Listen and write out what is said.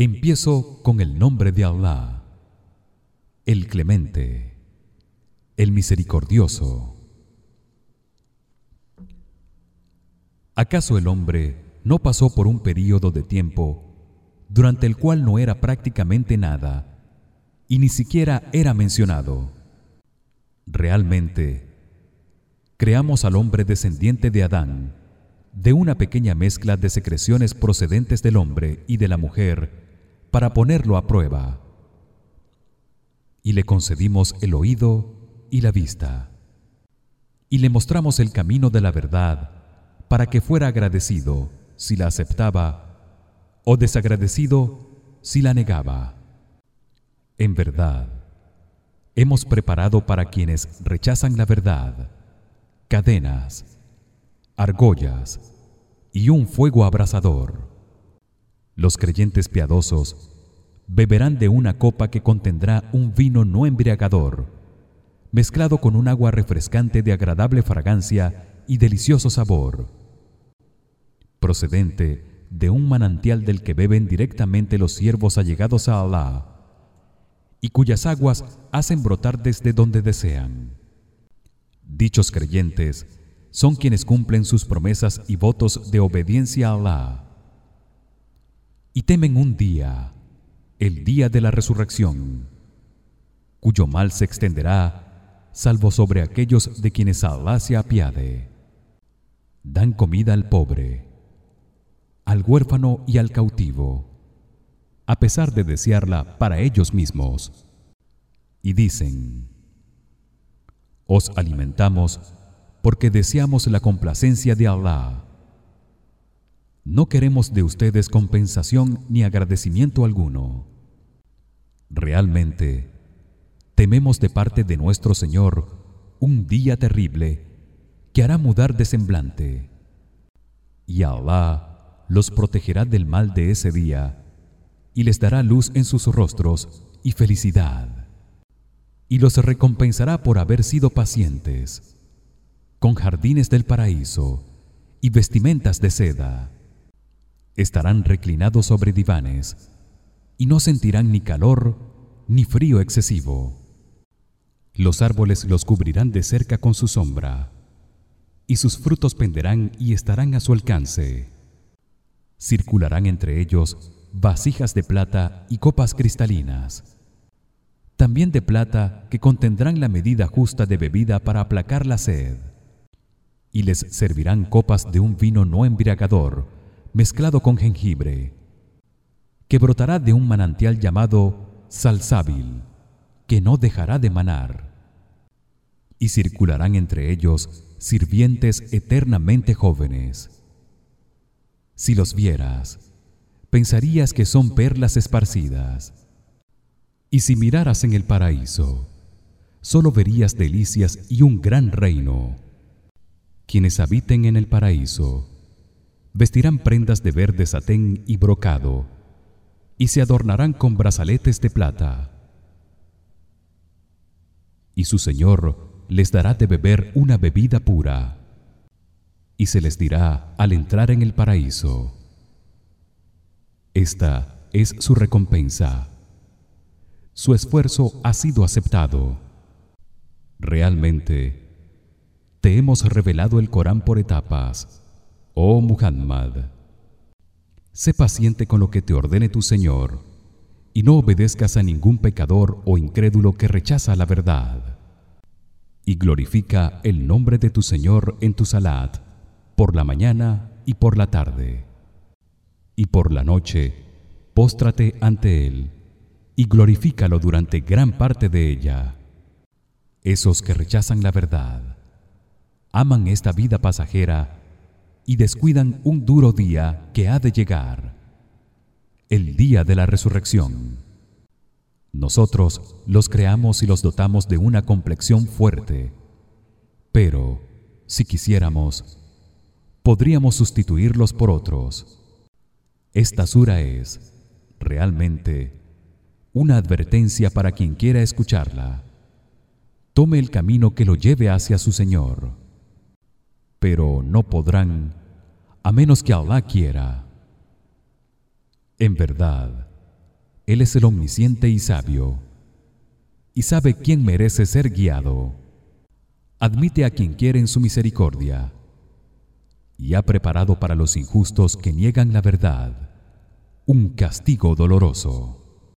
Empiezo con el nombre de Allah, el Clemente, el Misericordioso. ¿Acaso el hombre no pasó por un período de tiempo durante el cual no era prácticamente nada y ni siquiera era mencionado? Realmente creamos al hombre descendiente de Adán de una pequeña mezcla de secreciones procedentes del hombre y de la mujer para ponerlo a prueba. Y le concedimos el oído y la vista. Y le mostramos el camino de la verdad para que fuera agradecido si la aceptaba o desagradecido si la negaba. En verdad hemos preparado para quienes rechazan la verdad cadenas argollas y un fuego abrasador los creyentes piadosos beberán de una copa que contendrá un vino no embriagador mezclado con un agua refrescante de agradable fragancia y delicioso sabor procedente de un manantial del que beben directamente los siervos allegados a Alá y cuyas aguas hacen brotar desde donde desean. Dichos creyentes son quienes cumplen sus promesas y votos de obediencia a Alá y temen un día el día de la resurrección cuyo mal se extenderá salvo sobre aquellos de quienes Allah se apiade. Dan comida al pobre al huérfano y al cautivo a pesar de desearla para ellos mismos. Y dicen os alimentamos porque deseamos la complacencia de Allah no queremos de ustedes compensación ni agradecimiento alguno. Realmente tememos de parte de nuestro Señor un día terrible que hará mudar de semblante. Y Allah los protegerá del mal de ese día y les dará luz en sus rostros y felicidad. Y los recompensará por haber sido pacientes con jardines del paraíso y vestimentas de seda estarán reclinados sobre divanes y no sentirán ni calor ni frío excesivo. Los árboles los cubrirán de cerca con su sombra y sus frutos penderán y estarán a su alcance. Circularán entre ellos vasijas de plata y copas cristalinas también de plata que contendrán la medida justa de bebida para aplacar la sed y les servirán copas de un vino no embriagador mezclado con jengibre que brotará de un manantial llamado salsábil que no dejará de manar y circularán entre ellos sirvientes eternamente jóvenes. Si los vieras pensarías que son perlas esparcidas. Y si miraras en el paraíso solo verías delicias y un gran reino. Quienes habiten en el paraíso vestirán prendas de verde satén y brocado y se adornarán con brazaletes de plata. Y su señor les dará de beber una bebida pura y se les dirá al entrar en el paraíso esta es su recompensa. Su esfuerzo ha sido aceptado. Realmente te hemos revelado el Corán por etapas Oh Muhammad, sé paciente con lo que te ordene tu Señor y no obedezcas a ningún pecador o incrédulo que rechaza la verdad. Y glorifica el nombre de tu Señor en tu salat por la mañana y por la tarde. Y por la noche póstrate ante él y glorifícalo durante gran parte de ella. Esos que rechazan la verdad aman esta vida pasajera y descuidan un duro día que ha de llegar el día de la resurrección. Nosotros los creamos y los dotamos de una complexión fuerte pero si quisiéramos podríamos sustituirlos por otros. Esta sura es realmente una advertencia para quien quiera escucharla. Tome el camino que lo lleve hacia su Señor pero no podrán a menos que Allah quiera. En verdad, él es el omnisciente y sabio y sabe quién merece ser guiado admite a quien quiere en su misericordia y ha preparado para los injustos que niegan la verdad un castigo doloroso